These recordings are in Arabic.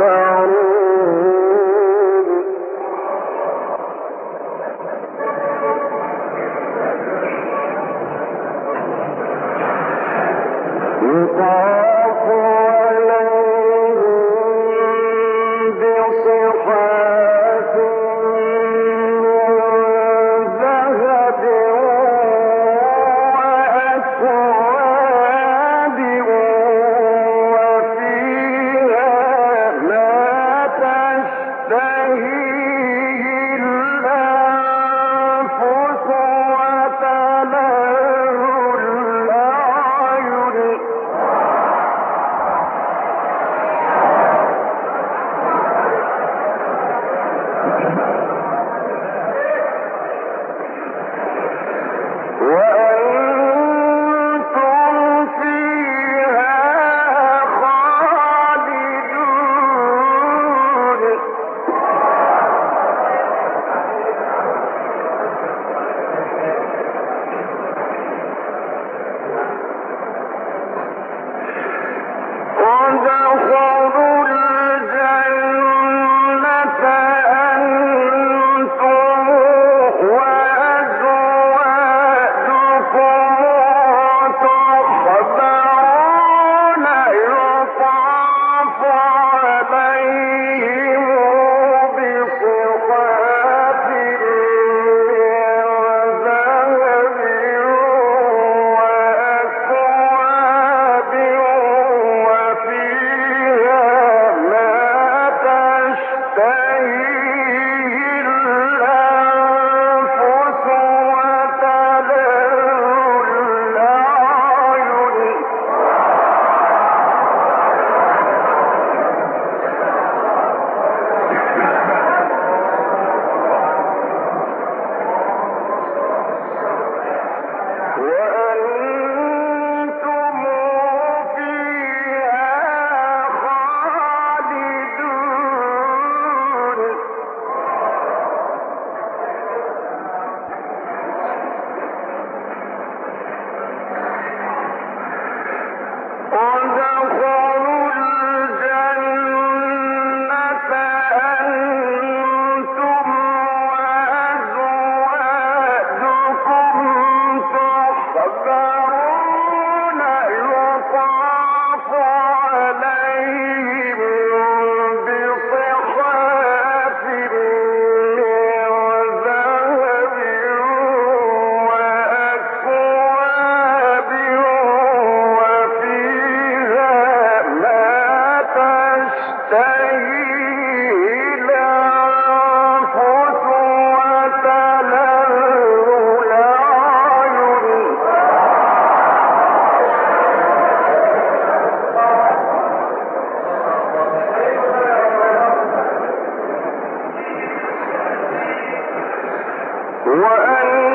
الله وأن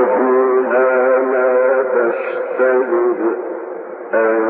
أرجها ما تشتهر أن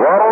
Whoa.